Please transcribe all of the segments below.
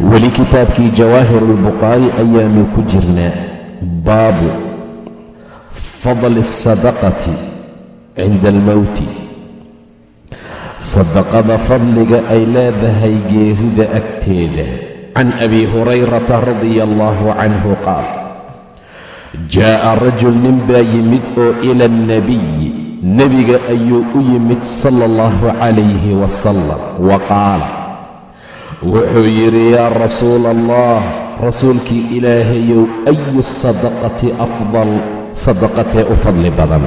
weli kitaabkii jawaahiru lbukhaari ayaanu ku jirnaa baabu fadli asadaqati cinda almowti sadaqada fadliga ay leedahay geerida agteeda. Can abi hurayrata radia allaahu canhu qaal jaa'a rajul nin baa yimid oo ila alnabiyi nebiga ayuu u yimid sala allahu calayhi wasalam wa qaala wuxuu yidhi yaa rasuula allah rasuulkii ilaahayow ayu sadaqati afdal? Sadaqatee u fadli badan.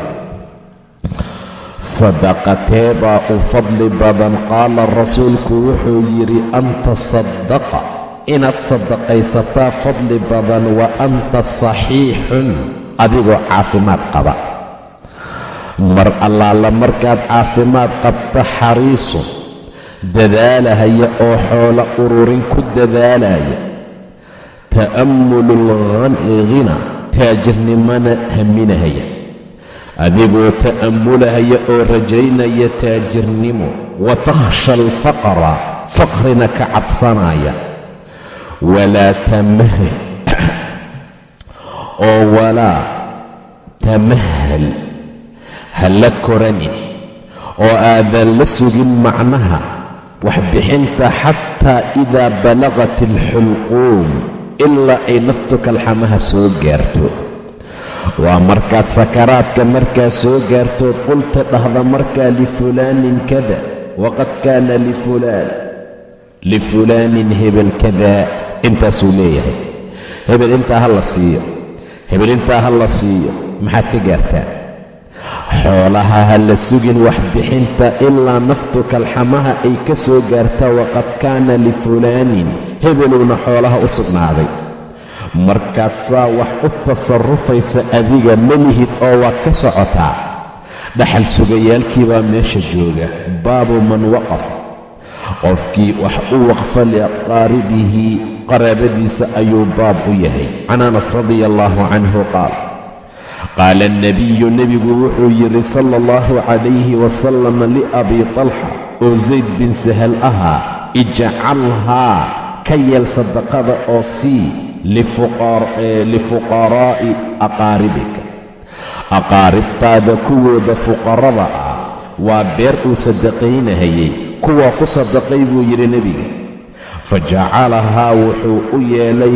Sadaqatee baa u fadli badan. Qaala rasuulku wuxuu yidhi anta sadaqa inaad sadaqaysataa fadli badan. Wa anta saxiixun. Adigoo caafimaad qaba. Mar allaala markaad caafimaad qabta xariisun dadaalahaya oo xoolo ururin ku dadaalaya ta'ammululghina taajirnimana haminahaya adigoo ta'ammulahaya oo rajaynaya taajirnimo wa takhsha alfaqra faqrina ka cabsanaya. Walaa tamahal oo walaa tamahal ha la koranin. Oo aadan la sugin macnaha waxbixinta xataa idaa balaqat alxulquum ilaa ay naftu kalxamaha soo gaarto. Waa markaad sakaraadka markaa soo gaartood qulta dhahda markaa lifulaanin kada waqad kaana lifulaan lifulaanin hebel kadaa intaasuu leeyahay. Hebel intaa ha la siiyo hebel intaa ha la siiyo maxaad ka gaartaa xoolaha ha la sugin waxbixinta ilaa naftu kalxamaha ay ka soo gaarta waqad kaana lifulaanin hebelowna xoolaha u sugnaaday. Markaad saa wax u tasarrufaysa adiga ma lihid oo waad ka socotaa. Dhaxal sugayaalkii baa meesha jooga baabu man waqafa qofkii wax u waqfa liaqaaribihi qaraabadiisa ayuu baab u yahay. Can anas radia allaahu canhu qaal qaala alnabiyu nebigu wuxuu yidhi sala allahu calayhi wasalam liabii talxa oo zayd bin sahal ahaa ijcalhaa ka yeel sadaqada oo sii lifuqaraa'i aqaaribika aqaaribtaada kuwooda fuqarada ah waa beer uu sadaqaynahayey kuwaa ku sadaqay buu yidhi nebiga fa jacalahaa wuxuu u yeelay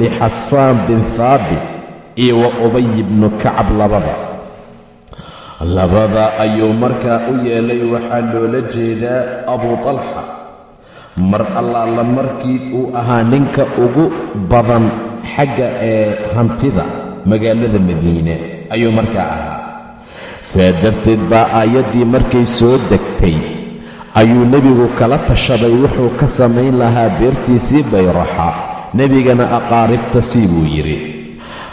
lixasaan bin haabit iyo wa ubay bnu kacab labada. Labada ayuu markaa u yeelay waxaa loola jeedaa abuu talxa mar allaala markii uu ahaa ninka ugu badan xagga ee hantida magaalada madiine ayuu markaa ahaa. Saa darteed baa aayaddii markay soo degtay ayuu nebigu kala tashaday wuxuu ka samayn lahaa beertiisii bayraxa. Nebigana aqaaribta sii buu yidhi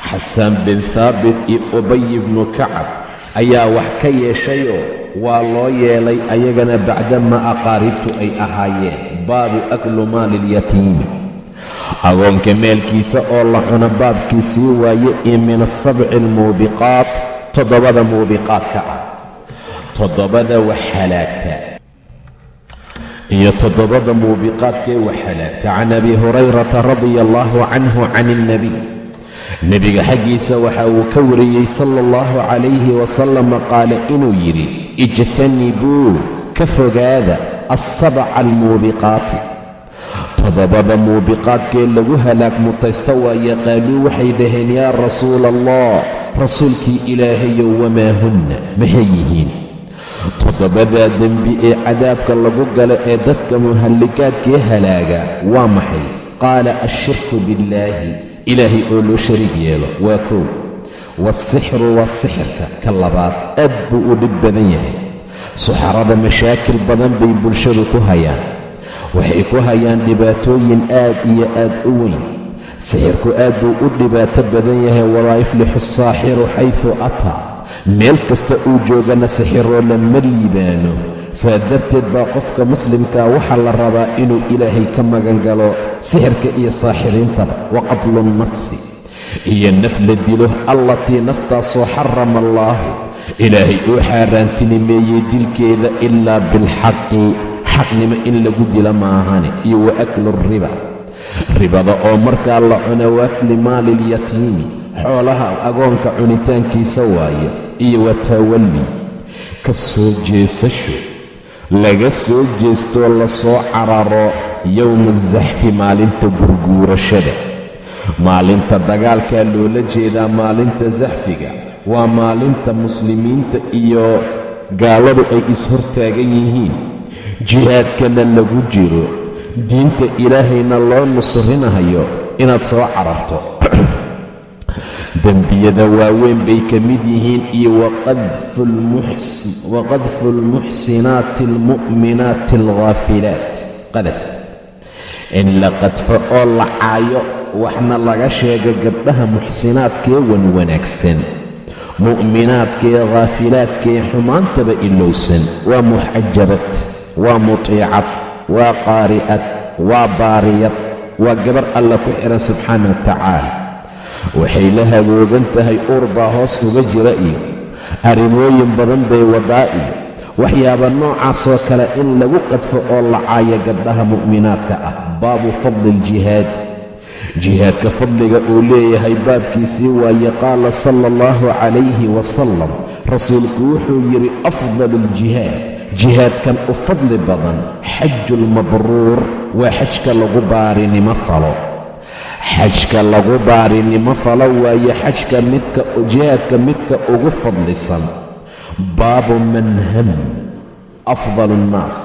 xasaan bin haabit iyo ubay bnu kacab ayaa wax ka yeeshayoo waa loo yeelay ayagana bacdama aqaaribtu ay ahaayeen. Baabu aklu maaliilyatiimi agoonka maalkiisa oo la cuno baabkiisii waaye iyo min asabci almuubiqaat toddobada muubiqaadka ah. Toddobada wax halaagta. Iyo toddobada muubiqaadkaee wax halaagta. Can abi hurayrata radia allaahu canhu can ilnabiy nebiga xaggiisa waxa uu ka wariyey sala allahu calayhi wasalama qaala inuu yidhi ijtanibuu ka fogaada assabaca almuubiqaati. Toddobada muubiqaadkee lagu halaag mutaysta waaye qaaluu waxay dhaheen yaa rasuula allah rasuulkii ilaahayow wamaa hunna? Maxay yihiin? Toddobadaa dembi ee cadaabka lagu gala ee dadka muhalligaadkee halaaga waa maxay? Qaala ashirku billaahi ilaahay oo loo shariig yeelo waa kow. Waalsixru waa sixirka ka labaad aad buu u dhib badan yahay. Suxarada mashaakil badan bay bulshadu ku hayaan. Waxay ku hayaan dhibaatooyin aad iyo aad u weyn. Sixirku aad buu u dhibaato badan yahay walaa yuflixu asaaxiru xaydu ataa. Meel kasta uu joogana sixiroo lama liibaano saa darteed baa qofka muslimkaa waxaa la rabaa inuu ilaahay ka magan galo sixirka iyo saaxiriintaba wa qatlu nnafsi iyo naf la dilo allatii naftaasoo xarama allaahu. Ilaahay uu xaaraantinimeeyey dilkeeda ilaa bilxaqi. Xaqnimo in lagu dila maahane iyo wa aklu riba. Ribada oo markaa la cuna waakli maaliilyatiimi xoolaha agoonka cunitaankiisa waayo iyo wa tawalli. Ka soo jeesasho laga soo jeestoo la soo cararo yowma asaxfi maalinta gurguurashada. Maalinta dagaalkaa loola jeedaa maalinta saxfiga waa maalinta muslimiinta iyo gaaladu ay is-hortaagan yihiin. Jihaadkana lagu jiro. Diinta ilaahayna loo nusrinahayo inaad soo cararto dembiyada waaweyn bay ka mid yihiin iyo waqadfu almuxsinaati almu'minaati alghaafilaat qadaf. In la qadfo oo la caayo waxna laga sheega gabdhaha muxsinaadkee wan wanaagsan mu'minaadkee khaafilaadkee xumaantaba ilowsan. Waa muxajabad waa mutiicad waa qaari'ad waa baariyad waa gabar alla ku xidhan subxaana wa tacaala waxay la hagoogan tahay uur baa hoos uga jira iyo arrimooyin badan bay wadaa iyo waxyaaba noocaasoo kale in lagu qadfo oo la caayo gabdhaha mu'minaadka ah. Baabu fadli aljihaad jihaadka fadliga uu leeyahay baabkiisii waaye qaala sala allahu calayhi wasalam rasuulku wuxuu yidhi afdalu aljihaad jihaadkan u fadli badan xajulmabruur waa xajka lagu baarinimo falo xajka lagu baarinimo falo waaye xajka midka jihaadka midka ugu fadlisan. Baabu man ham afdalu nnaas.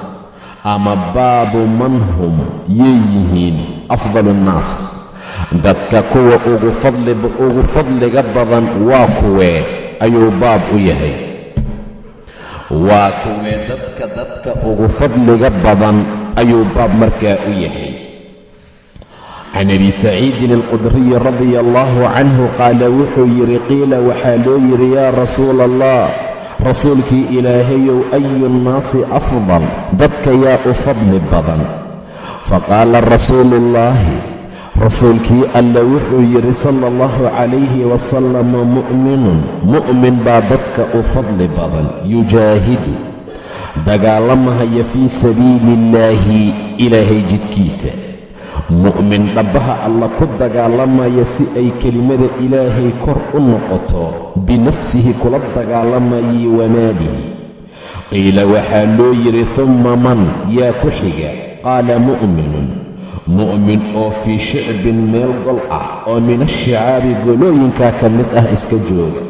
Ama baabu man hum yay yihiin afdalu nnaas. Dadka kuwa ugu fadliga badan waa kuwee ayuu baab u yahay. Waa kuwee dadka dadka ugu fadliga badan ayuu baab markaa u yahay can abi saciidin alqudriyi radia allahu canhu qaala wuxuu yidhi qiila waxaa loo yidhi yaa rasuula allah rasuulkii ilaahayow ayu nnaasi afdal dadka yaa u fadli badan faqaala rasuulu ullaahi rasuulkii alla wuxuu yidhi sala allahu calayhi wasalama mu'minun mu'min baa dadka u fadli badan yujaahidu dagaalamahaya fii sabiili illaahi ilaahay jidkiisa mu'min dhabbaha alla ku dagaalamaya si ay kelimada ilaahay kor u noqoto binafsihi kula dagaalamayay wamaalihi qiila waxaa loo yidhi humma man yaa ku xiga qaala mu'minun. Mu'min oo fii shicbin meel gol ah oo min ashicaabi golooyinkaa ka mid ah iska jooga.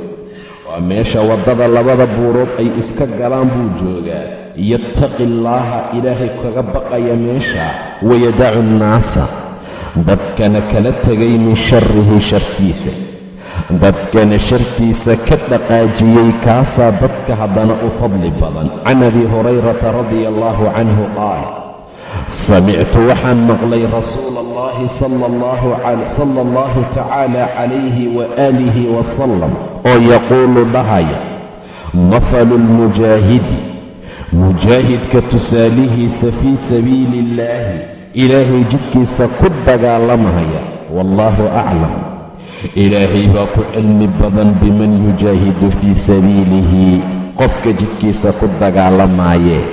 Waa meesha waddada labada buurood ay iska galaan buu joogaa yattaqi allaaha ilaahay kaga baqaya meesha wayadacu nnaasa. Dadkana kala tegay min sharihi shartiisa. Dadkana shartiisa ka dhaqaajiyey kaasaa dadka haddana u fadli badan. Can abi hurayrata radia allaahu canhu qaal samictu waxaan maqlay rasuula allahi sala allahu tacaala calayhi waaalihi wasalam oo yaquulu dhahaya mafalu lmujaahidi mujaahidka tusaalihiisa fii sabiili illaahi ilaahay jidkiisa ku dagaalamaya wallaahu aclam. Ilaahay baa ku cilmi badan biman yujaahidu fii sabiilihi qofka jidkiisa ku dagaalamaayee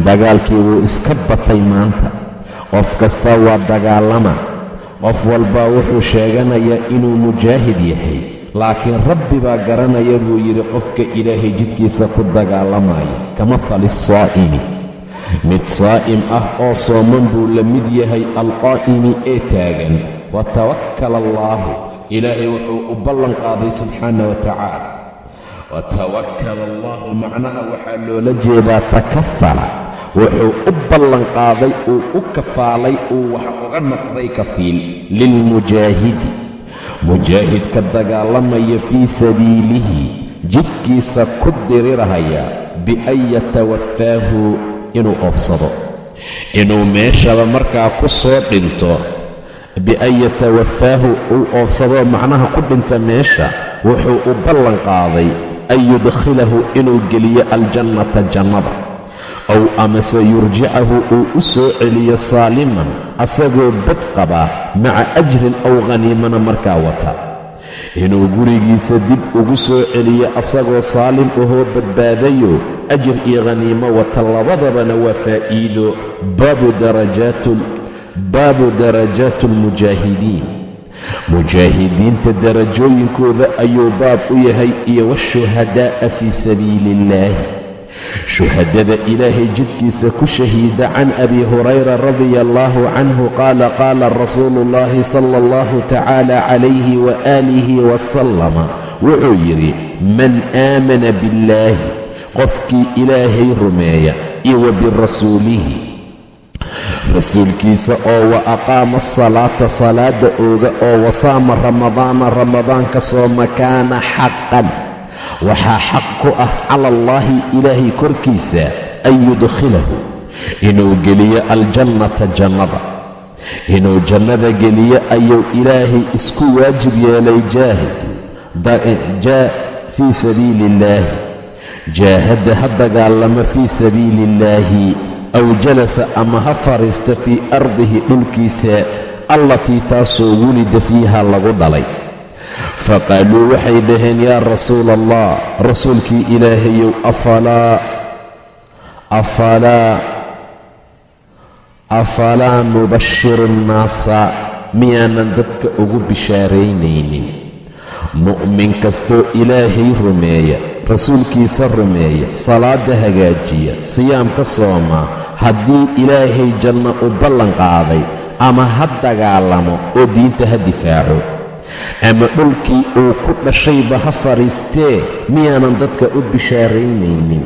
dagaalkii wuu iska batay maanta. Qof kasta waa dagaalama. Qof walbaa wuxuu sheeganayaa inuu mujaahid yahay laakiin rabbi baa garanaya buu yidhi qofka ilaahay jidkiisa ku dagaalamaya kamahali saa'imi. Mid saa'im ah oo sooman buu la mid yahay alqaa'imi ee taagan. Wa tawakkala allaahu ilaahay wuxuu u ballan qaaday subxaana wa tacaala. Wa tawakkala allaahu macnaha waxaa loola jeedaa takafala. Wuxuu u ballanqaaday uu u kafaalay uu wax uga noqday kafiil lilmujaahidi mujaahidka dagaalamaya fii sabiilihi jidkiisa ku dirirahaya bian yatawafaahu inuu oofsado inuu meeshaba markaa ku soo dhinto bian yatawafaahu uu oofsadoo macnaha ku dhinta meesha wuxuu u ballan qaaday an yudkhilahu inuu geliyo aljannata jannada ow amase yurjicahu uu u soo celiyo saaliman asagoo bad qaba maca ajrin ow khaniimana markaa wata. Inuu gurigiisa dib ugu soo celiyo asagoo saalim ahoo badbaadayo ajir iyo khaniimo wata labadabana waa faa'iido. Baabu darajaatu almujaahidiin mujaahidiinta darajooyinkooda ayuu baab u yahay iyo washuhadaa'a fii sabiili illaahi shuhadada ilaahay jidkiisa ku shahiida can abi hurayra radia allahu canhu qaala qaala rasuulu ullahi sala allahu tacaala calayhi waaalihi wasalama wuxuu yidhi man aamana biاllaahi qofkii ilaahay rumeeya iyo wa birasuulihi rasuulkiisa oo wa aqaama asalaata salaada ooga oo wasaama ramadaana ramadaanka sooma kaana xaqan waxaa xaq ku ah cala allaahi ilaahay korkiisa an yudkhilahu inuu geliyo aljannata jannada. Inuu jannada geliyo ayuu ilaahay isku waajib yeelay jaahid fii sabiili illaahi jaahada ha dagaalama fii sabiili illaahi aw jalasa ama ha fadhiista fii ardihi dhulkiisa allatii taasoo wulida fiiha lagu dhalay faqaaluu waxay dhaheen yaa rasuula allah rasuulkii ilaahayow afalaa afalaa afalaa nubashiru nnaasa miyaanan dadka ugu bishaaraynaynin mu'min kastoo ilaahay rumeeya rasuulkiisa rumeeya salaada hagaajiya siyaamka sooma haddii ilaahay janno u ballan qaaday ama ha dagaalamo oo diinta ha difaaco ama dhulkii uu ku dhashayba ha fadhiistee miyaanan dadka u bishaaraynaynin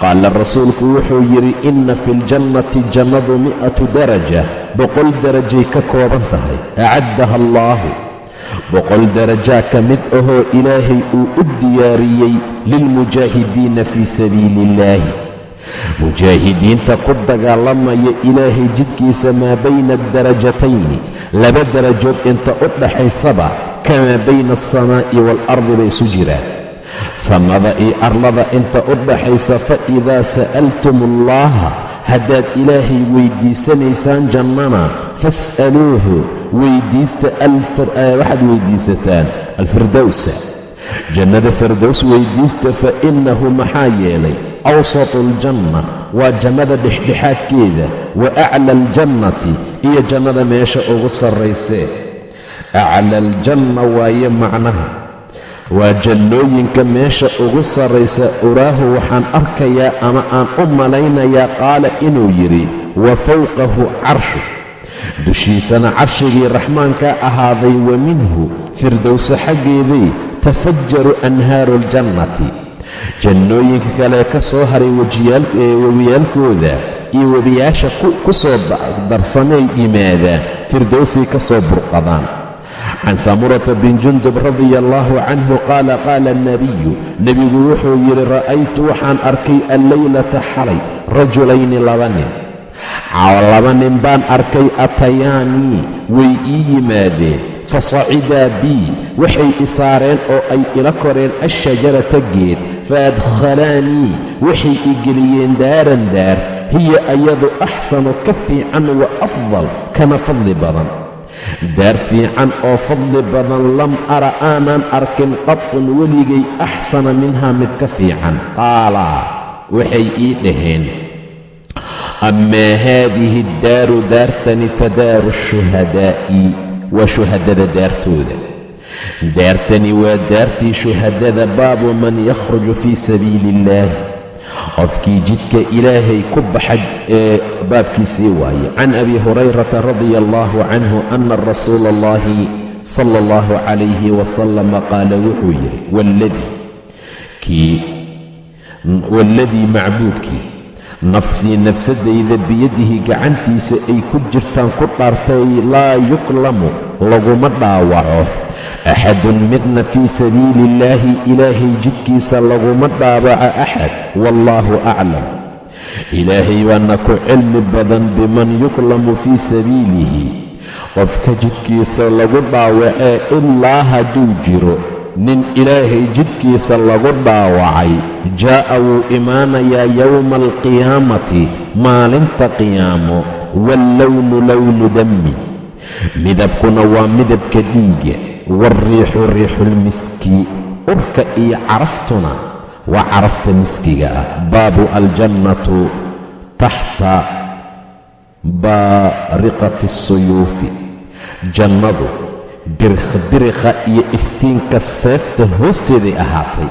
qaala rasuulku wuxuu yidhi inna fi ljannati jannadu mi'atu daraja boqol darajay ka kooban tahay acaddaha allaahu. Boqol darajaa ka mid ahoo ilaahay uu u diyaariyey lilmujaahidiina fii sabiili illaahi mujaahidiinta ku dagaalamaya ilaahay jidkiisa maa bayna adarajatayni laba darajood inta u dhaxaysaba kamaa bayna alsamaa'i waalardi bay isu jiraan. Samada iyo arlada inta u dhaxaysa fa idaa sa'altum allaha haddaad ilaahay weyddiisanaysaan jannana fas'aluuhu weyddiista waxaad weyddiisataan alfirdowsa jannada firdows weyddiista fa innahu maxaa yeelay awsatu aljanna waa jannada dhexdhexaadkeeda wa acla aljannati iyo jannada meesha ugu sarraysee acla aljanna waaye macnaha waa jannooyinka meesha ugu sarraysa. Uraahu waxaan arkayaa ama aan u malaynayaa qaala inuu yidhi wa fawqahu carshu dushiisana carshigii raxmaanka ahaaday wa minhu firdowse xaggeeday tafajaru anhaaru aljannati. Jannooyinka kale ka soo haray webiyaalkooda iyo webiyaasha ku soo darsamay yimaadaan firdowsay ka soo burqadaan can samurata bin jundub radia allaahu canhu qaala qaala alnabiyu nebigu wuxuu yidhi ra'aytu waxaan arkay alleylata xalay rajulayni laba nin. Laba nin baan arkay atayaanii way ii yimaadeen. Fasacidaa bii waxay i saareen oo ay ila koreen ashajarata geed. Faadkhalaanii waxay i geliyeen daaran daar hiya ayadu axsanu ka fiican wa afdal kana fadli badan. Daar fiican oo fadli badan lam ara aanan arkin qadun weligay axsana minhaa mid ka fiican. Qaalaa waxay ii dhaheen amaa haadihi addaaru daartani fadaaru shuhadaa'i waa shuhadada daartooda? Daartani waa daartii shuhadada baabu man yakhruju fii sabiili illaahi qofkii jidka ilaahay ku baxa ee baabkiisii waaye. Can abi hurayrata radia allaahu canhu ana rasuula allahi sala allahu calayhi wasalama qaala wuxuu yidhi waalladii kii waaladii macbuudkii nafsii nafsadayda biyadihi gacantiisa ay ku jirtaan ku dhaartay laa yuklamu laguma dhaawaco axadun midna fii sabiili illaahi ilaahay jidkiisa laguma dhaawaco axad wallaahu aclam ilaahay baana ku cilmi badan biman yuklamu fii sabiilihi qofka jidkiisa lagu dhaawacee ilaa hadduu jiro nin ilaahay jidkiisa lagu dhaawacay jaa'a wuu imaanayaa yowma alqiyaamati maalinta qiyaamo wallownu lownu dammi midabkuna waa midabka dhiiga waalriixu riixulmiski urka iyo caraftuna waa carafta miskiga ah baabu aljannatu taxta baariqati asuyuufi jannadu birikha iyo iftiinka seefta hoosteeday ahaatay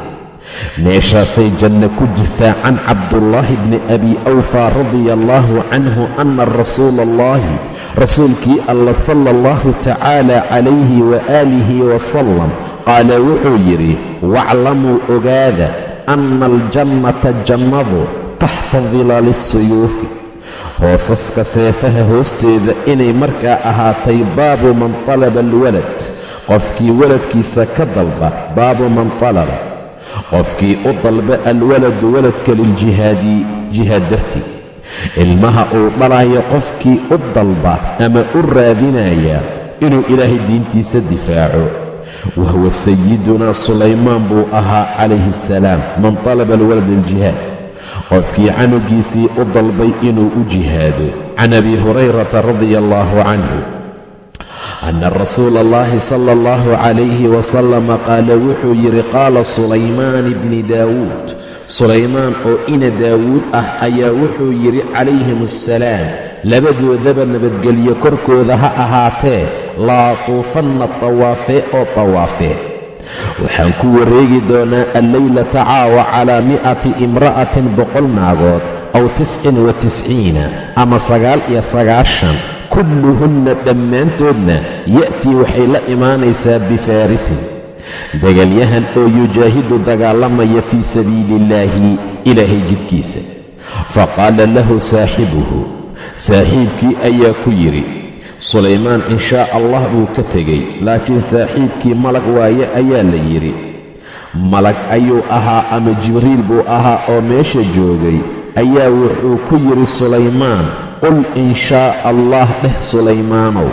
meeshaasay janno ku jirtaa can cabdullaahi bni abi awfaa radia allaahu canhu anna rasuula allahi rasuulkii alla sala allahu tacaala calayhi waaalihi wasalam qaala wuxuu yidhi waclamuu ogaada anna aljannata jannadu taxta dilaali suyuufi. Hoosaska seefaha hoosteeda inay markaa ahaatay baabu man talaba alwalad. Qofkii waladkiisa ka dalba baabu man talaba qofkii u dalba alwaladu waladka liljihaadi jihaad dartii. Ilmaha uu dhalayo qofkii u dalba ama u raadinaya inuu ilaahay diintiisa difaaco. Wahuwa sayidunaa sulaymaan buu ahaa calayhi assalaam man talaba alwalad liljihaad. Qofkii canugiisii u dalbay inuu u jihaado. Can abi hurayrata radia allaahu canhu anna rasuula allahi sala allahu calayhi wasalama qaala wuxuu yidhi qaala sulaymaan ibni daawuud sulaymaan oo ina daawuud ah ayaa wuxuu yidhi calayhim assalaam labadoodaba nabadgelyo korkooda ha ahaatee laa tuufanna tawaafee oo tawaafee waxaan ku wareegi doonaa alleylata caawa calaa mi'ati imra'atin boqol naagood aw tiscin wa tisciina ama sagaal iyo sagaashan kulluhunna dhammaantoodna ya'tii waxay la imaanaysaa bifaarisin. Dagaalyahan oo yujaahidu dagaalamaya fii sabiili illaahi ilaahay jidkiisa faqaala lahu saaxibuhu saaxiibkii ayaa ku yidhi sulaymaan in shaa allah buu ka tegey laakiin saaxiibkii malag waaye ayaa la yidhi. Malag ayuu ahaa ama jibriil buu ahaa oo meesha joogay ayaa wuxuu ku yidhi sulaymaan qul in shaa allah dheh sulaymaanow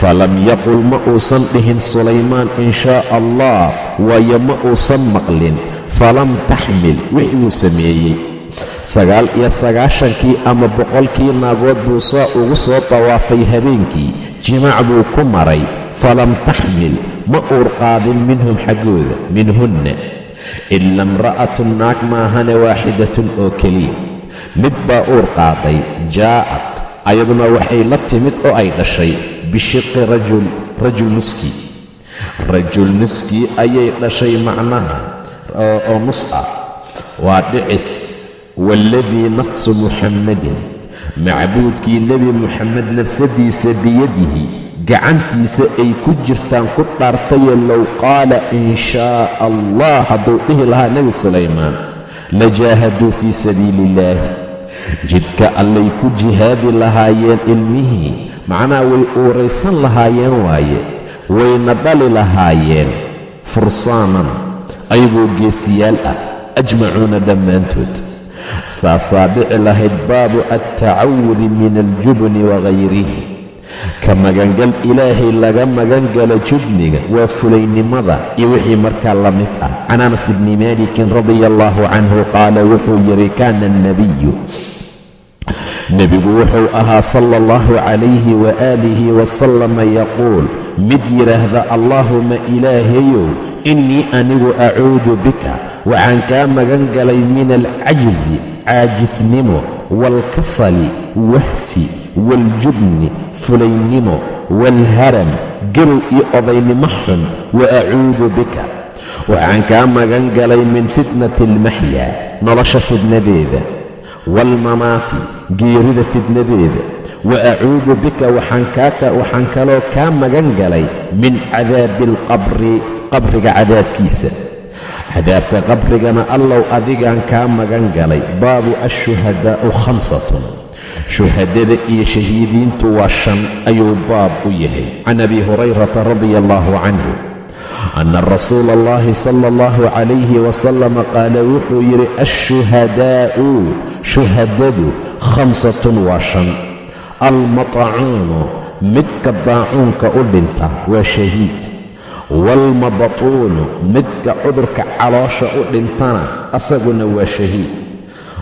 falam yaqul ma uusan dhihin sulaymaan in shaa allah waayo ma uusan maqlin falam taxmil wixii uu sameeyey sagaal iyo sagaashankii ama boqolkii naagood buu saa ugu soo tawaafay habeenkii jimaac buu ku maray falam taxmil ma uur qaadin minhum xaggooda minhunna ila imra'atun naag maahane waaxidatun oo keliya mid baa uur qaaday jaa'ad ayaduna waxay la timid oo ay dhashay bishiqi rajul rajul nuskii rajul nuskii ayay dhashay macnaha oo nus ah. Waa dhicis waaladii nafsu muxammadin macbuudkii nebi muxamed nafsadiisa biyadihi gacantiisa ay ku jirtaan ku dhaartaye low qaala in shaa allah hadduu dhihi lahaa nebi sulaymaan. Lajaahaduu fii sabiili illaahi jidka allay ku jihaadi lahaayeen ilmihii macnaha way uuraysan lahaayeen waaye wayna dhali lahaayeen fursaanan ayagoo geesiyaal ah ajmacuuna dhammaantood. Saasaa dhici lahayd baabu altacawudi min aljubni wagayrihi ka magangal ilaahay laga magangalo jubniga waa fulaynimada iyo wixii markaa la mid ah. Can anas bni maalikin radia allaahu canhu qaala wuxuu yidhi kaana alnabiyu nebigu wuxuu ahaa sala allahu calayhi waaalihi wasalama yaquul mid yidhaahda allaahuma ilaahayow innii anigu acuudu bika waxaan kaa magan galay min alcajzi caajisnimo waalkasali wahsi waaljubni fulaynimo waalharam garow iyo odaynimo xun wa acuudu bika waxaan kaa magan galay min fitnati almaxyaa nolosha fidnadeeda waalmamaati geerida fidnadeeda wa acuudu bika waxaan kaloo kaa magan galay min cadaabi alqabri qabriga cadaabkiisa cadaabka qabrigana allow adigaan kaa magan galay. Baabu ashuhadaa'u khamsatun. Shuhadada iyo shahiidiintu waa shan ayuu baab u yahay. Can abi hurayrata radia allaahu canhu anna rasuula allahi sala allahu calayhi wasalama qaala wuxuu yidhi ashuhadaa'u shuhadadu khamsatun waa shan. Almatacuunu midka daacuunka u dhinta waa shahiid waalmabatuunu midka cudurka caloosha u dhintana asaguna waa shahiid.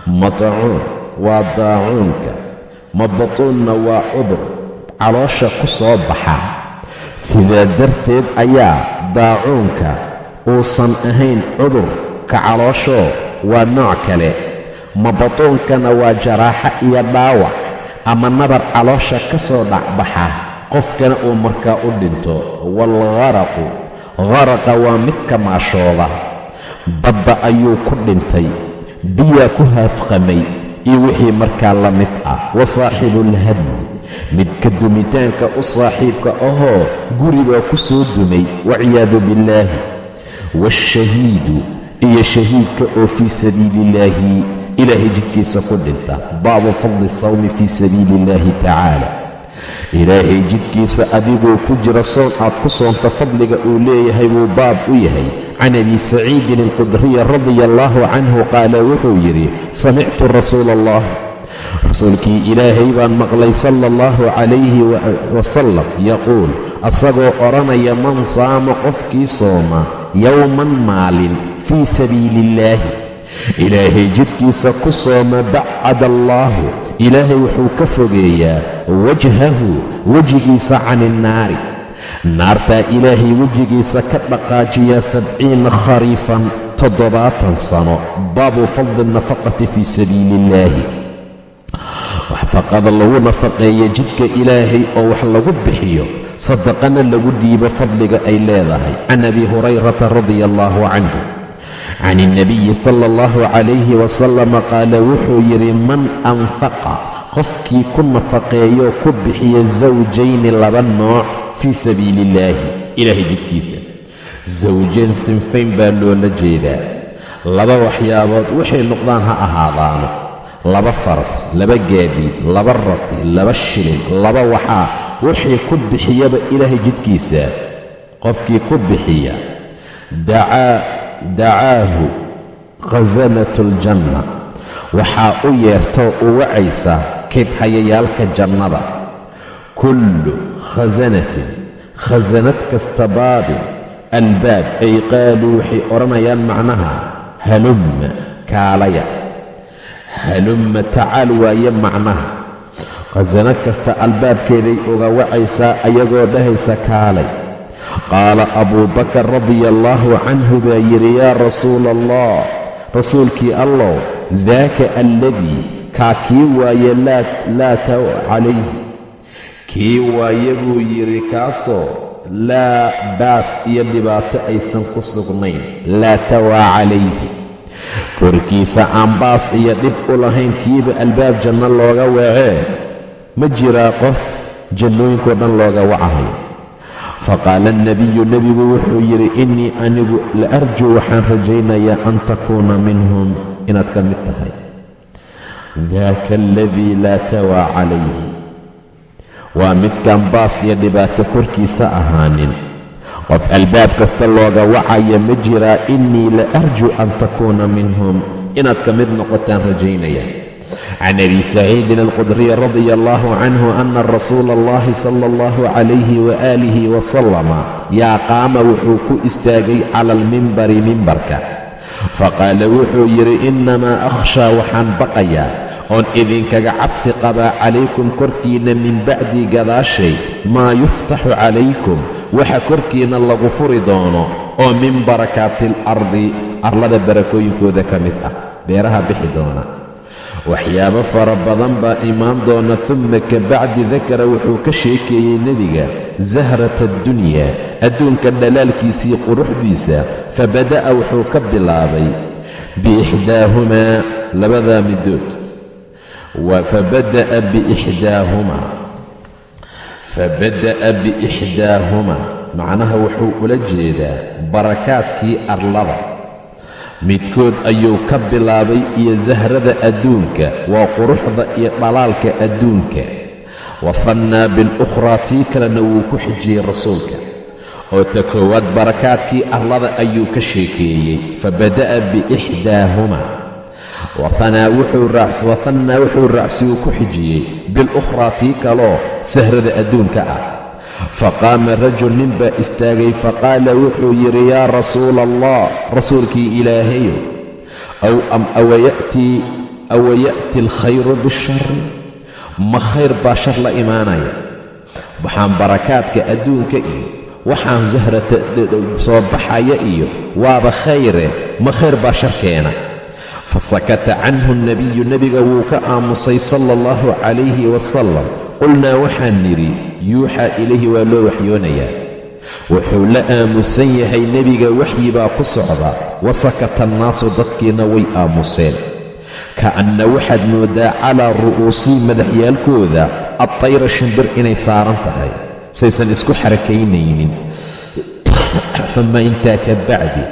Matacuun waa daacuunka. Mabatuunna waa cudur. Caloosha ku soo baxa. Sidaa darteed ayaa daacuunka uusan ahayn cudurka calooshoo waa nooc kale. Mabatuunkana waa jaraaxo iyo dhaawac. Ama nabar caloosha ka soo dhacbaxa qofkana uu markaa u dhinto waalgharaqu kharaqa waa midka maashooda badda ayuu ku dhintay biyaa ku haafqamay iyo wixii markaa la mid ah. Wa saaxibuulhadmi midka dumitaanka u saaxiibka ahoo guribaa ku soo dumay waciyaadu billaahi. Waashahiidu iyo shahiidka oo fii sabiiliillaahi ilaahay jidkiisa ku dhinta. Baabu fadli sawmi fii sabiili illaahi tacaala ilaahay jidkiisa adigoo ku jira soon aad ku soonta fadliga uu leeyahay buu baab u yahay. Can abi saciidin alqudriya radia allaahu canhu qaala wuxuu yidhi samictu rasuula allah rasuulkii ilaahay baan maqlay sala allahu calayhi wasalam yaquul asagoo odhanaya man saama qofkii sooma yowman maalin fii sabiili illaahi ilaahay jidkiisa ku sooma bacad allaahu ilaahay wuxuu ka fogeeyaa wajhahu wejigiisa can innaari naartaa ilaahay wejigiisa ka dhaqaajiyaa sabciina khariifan toddobaatan sano. Baabu fadli nafaqati fii sabiili illaahi waxfaqada lagu nafaqeeya jidka ilaahay oo wax lagu bixiyo sadaqana lagu dhiibo fadliga ay leedahay. Can abi hurayrata radia allaahu canhu can ilnabiyi sala allahu calayhi wasalama qaala wuxuu yidhi man anfaqa qofkii ku nafaqeeyoo ku bixiya zawjayni laba nooc fii sabiili illaahi ilaahay jidkiisa sawjayn sinfayn baa loola jeedaa laba waxyaabood waxay noqdaan ha ahaadaano laba faras laba gaadiid laba rati laba shilin laba waxaa wixii ku bixiyaba ilaahay jidkiisa qofkii ku bixiya dacaahu khasanatu aljanna waxaa u yeertoo u wacaysa kaydhayayaalka jannada. Kullu khasanatin khasanad kasta baabin albaab ay qaaluu waxay odhanayaan macnaha halumma kaalaya. Halumma tacaal waaye macnaha. Khasanad kasta albaabkeeday uga wacaysaa ayagoo dhahaysa kaalay qaala abuu bakar radia allaahu canhu baa yidhi yaa rasuula allah rasuulkii allow daaka alladii kaa kii waaye laa tawa calayhi. Kii waaye buu yidhi kaasoo laa baas iyo dhibaato aysan ku sugnayn laa tawaa calayhi. Korkiisa aan baas iyo dhib u lahayn kiiba albaab janno looga weecee ma jiraa qof jannooyinkoo dhan looga wacahayo faqaala alnebiyu nebigu wuxuu yidhi innii anigu la arjuu waxaan rajaynayaa an takuuna minhum inaad ka mid tahay daaka aladii laa tawaa calayhi waa midkaan baas iyo dhibaato korkiisa ahaanin qof albaab kasta looga wacaya ma jiraa innii la arjuu an takuuna minhum inaad ka mid noqotaan rajaynaya can abi saciidin alqudriy radia allahu canhu ana rasuula allahi sala allahu calayhi waaalihi wasalama yaa qaama wuxuu ku istaagay cala almimbari mimbarka faqaala wuxuu yidhi innamaa akhshaa waxaan baqayaa oon idinkaga cabsi qabaa calaykum korkiinna min bacdi gadaashay maa yuftaxu calaykum waxa korkiinna lagu furi doono oo min barakaati alardi arlada barakooyinkooda ka mid ah beeraha bixi doona waxyaabo fara badan baa imaan doona tumma ka bacdi dakara wuxuu ka sheekeeyey nebiga zahrata addunyaa adduunka dhalaalkiisii quruxdiisa fabada'a wuxuu ka bilaabay biixdaahumaa labadaa middood fabada'a biixdaahumaa fabada'a biixdaahumaa macnaha wuxuu ula jeedaa barakaadkii arlada midkood ayuu ka bilaabay iyo sahrada adduunka waa quruxda iyo dhalaalka adduunka. Wa fannaa bilukhraa tii kalena wuu ku xijiyey rasuulka. Oo ta koowaad barakaadkii arlada ayuu ka sheekeeyey fabada'a biixdaahuma wahanaa wuxuu raacsi uu ku xijiyey bilukhraa tii kaloo sahrada adduunka ah faqaama rajul nin baa istaagay faqaala wuxuu yidhi yaa rasuula allah rasuulkii ilaahayo awaya'ti alkhayru bishari ma khayr baa shar la imaanaya. Waxaan barakaadka adduunka iyo waxaan sahrata soo baxaya iyo waaba khayre ma khayr baa shar keena. Fasakata canhu nebiyu nebiga wuu ka aamusay sala allahu calayhi wasalam qulnaa waxaan nidhi yuuxaa ilayhi waa loo waxyoonayaa. Wuxuu la aamusan yahay nebiga waxyi baa ku socda wasakata annaasu dadkiina way aamuseen. Ka'anna waxaad mooddaa calaa ru'uusii madaxyaalkooda adtayra shimbir inay saaran tahay. Saysan isku xarakaynaynin. Uma intaa ka bacdi.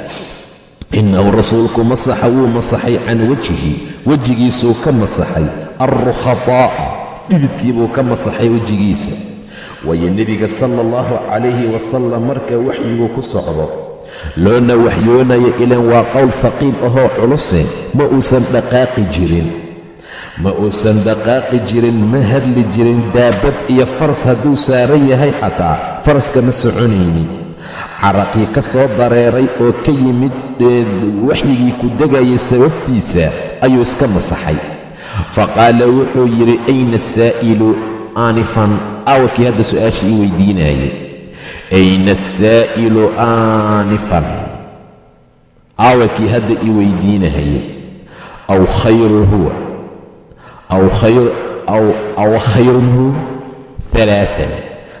Innahu rasuulku masaxa wuu masaxay can wejhi wejigiisuu ka masaxay. Alrukhataa'a dhididkiibuu ka masaxay wejigiisa waayo nebiga sala allahu calayhi wasalam marka waxyigu ku socdo. Loona waxyoonaya ilan waa qowl faqiid ahoo culuse ma uusan dhaqaaqi jirin. Ma uusan dhaqaaqi jirin ma hadli jirin daabad iyo faras hadduu saaran yahay xataa faraska ma soconaynin caraqii ka soo dareeray oo ka yimid waxyigii ku degayay sababtiisa ayuu iska masaxay. Fa qaala wuxuu yidhi ayna asaa'ilu aanifan aawakii hadda su'aashii ii weydiinaayey ayna asaa'ilu aanifan aawakii hadda ii weydiinahayey aw khayru huwa. Aw khayrun hu alaaan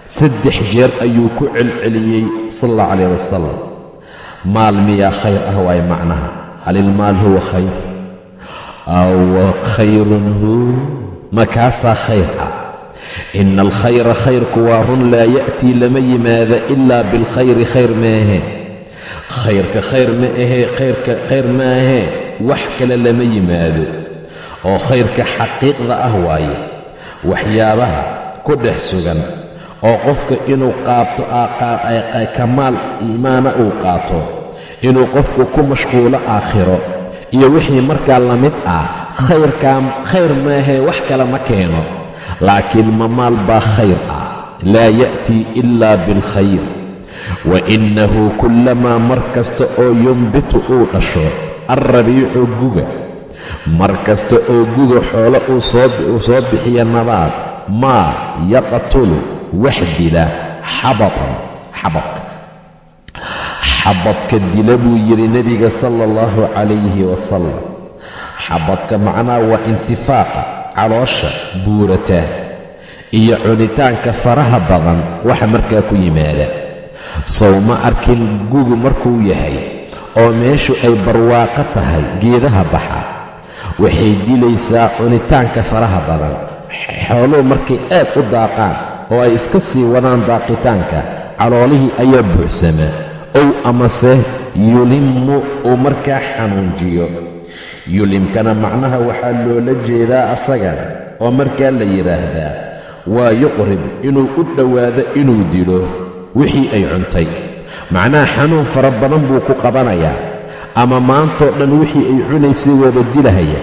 saddex jeer ayuu ku celceliyey sal allah calayh wasalam maal miyaa khayr ah waaye macnaha? Hal ilmaal huwa khayr? Aw khayrun hu makaasaa khayr ah ina alkhayra khayrku waa run laa ya'tii lama yimaada ilaa bilkhayri khayr maahe khayrka khayr ma ahee khayrka khayr ma ahee wax kale lama yimaado oo khayrka xaqiiqda ah waaye waxyaabaha ku dhex sugan oo qofka inuu qaato kamaal iimaana uu qaato inuu qofku ku mashquulo aakhiro iyo wixii markaa la mid ah khayrkaa khayr maahee wax kale ma keeno laakiin mamaal baa khayr ah. Laa ya'tii ilaa bilkhayr wa innahu kullamaa mar kasta oo yumbitu uu dhasho alrabiicu guga. Mar kasta oo guga xoolo uu soo bixiya nabaad maa yaqtulu wax dila xabatan xabadka xabadka dila buu yidhi nebiga sala allahu calayhi wasalam xabadka macnaha waa intifaaqa caloosha buurata iyo cunitaanka faraha badan waxa markaa ku yimaada. Sow ma arkin gugu markuu yahay oo meeshu ay barwaaqo tahay geedaha baxa. Waxay dilaysaa cunitaanka faraha badan. Xooluhu markay aad u daaqaan oo ay iska sii wadaan daaqitaanka caloolihii ayaa buuxsamaa ow amase yulimmu uu markaa xanuunjiyo yulimkana macnaha waxaa loola jeedaa asagana oo markaa la yidhaahdaa waa yuqrib inuu u dhowaado inuu dilo wixii ay cuntay. Macnaha xanuun fara badan buu ku qabanayaa ama maantoo dhan wixii ay cunaysay waaba dilahaya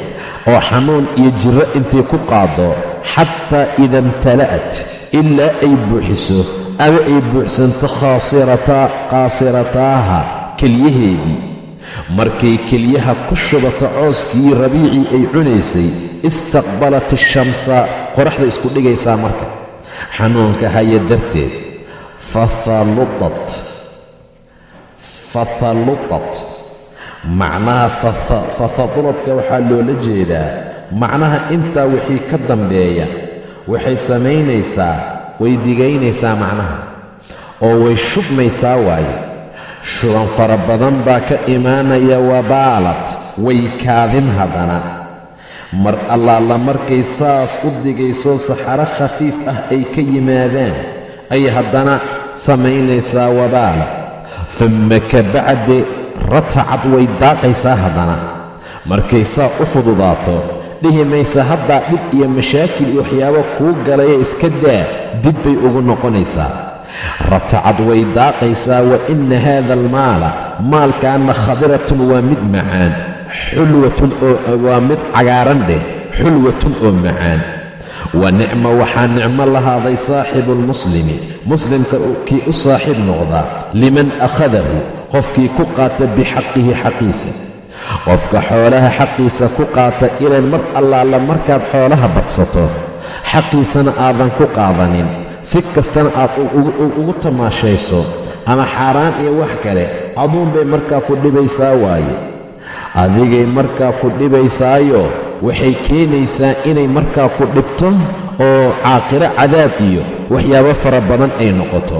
oo xanuun iyo jirro intay ku qaado xataa ida imtala'at ilaa ay buuxiso ama ay buuxsanto khaasirataaha kelyaheedii markay kelyaha ku shubato cooskii rabiicii ay cunaysay istaqbalat ashamsa qoraxda isku dhigaysaa marka. Xanuunka haya darteed fafalutat fafalutat. Macnaha fafaduladka waxaa loola jeedaa macnaha intaa wixii ka dambeeya. Waxay samaynaysaa way digaynaysaa macnaha oo way shubmaysaa waaye shuban fara badan baa ka imaanaya wabaalad way kaadin haddana. Mar allaala markay saas u digayso saxaro khafiif ah ay ka yimaadaan ay haddana samaynaysaa wabaala dumma ka bacdi ratacad way daaqaysaa haddana. Markay saa u fududaato dhihi maysa haddaa dhib iyo mashaakil iyo waxyaabo kuu galaya iska daa dib bay ugu noqonaysaa ratacad way daaqaysaa wa inna haada almaala maalkaana khadiratun waa mid macaan. Xulwatun waa mid cagaaran dheh. Xulwatun oo macaan. Wa nicma waxaa nicmo lahaaday saaxibuulmuslimi muslimka kii u saaxiib noqdaa liman akhadahu qofkii ku qaata bixaqihi xaqiisa. Qofka xoolaha xaqiisa ku qaata ilan mar allaala markaad xoolaha badsato xaqiisana aadan ku qaadanin si kastana aad ugu tamaashayso ama xaaraan iyo wax kale aduunbay markaa ku dhibaysaa waaye. Adigay markaa ku dhibaysaayo waxay keenaysaa inay markaa ku dhibto oo caaqiro cadaab iyo waxyaabo fara badan ay noqoto.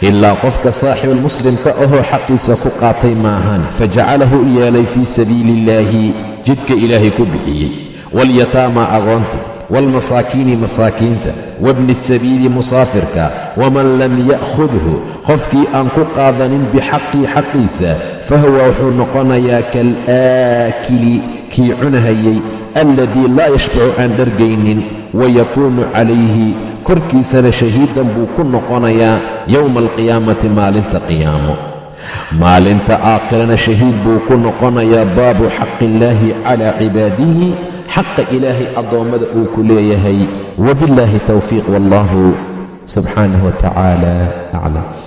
Ilaa qofka saaxibulmuslimka ahoo xaqiisa ku qaatay maahan fajacalahu u yeelay fii sabiili illaahi jidka ilaahay ku bixiyey. Walyataama agoonta waalmasaakiini masaakiinta wabni sabiili musaafirka waman lam ya'khudhu qofkii aan ku qaadanin bixaqii xaqiisa fahuwa wuxuu noqonayaa kaalaakili kii cunahayey alladii laa yashbacu aan dhargaynin wayakuunu calayhi korkiisana shahiidan buu ku noqonayaa yowma alqiyaamati maalinta qiyaamo maalinta aakhirana shahiid buu ku noqonayaa baabu xaqi illaahi calaa cibaadihi xaqa ilaahay addoommada uu ku leeyahay. Wabillaahi towfiiq wallahu subxaanah wa aclam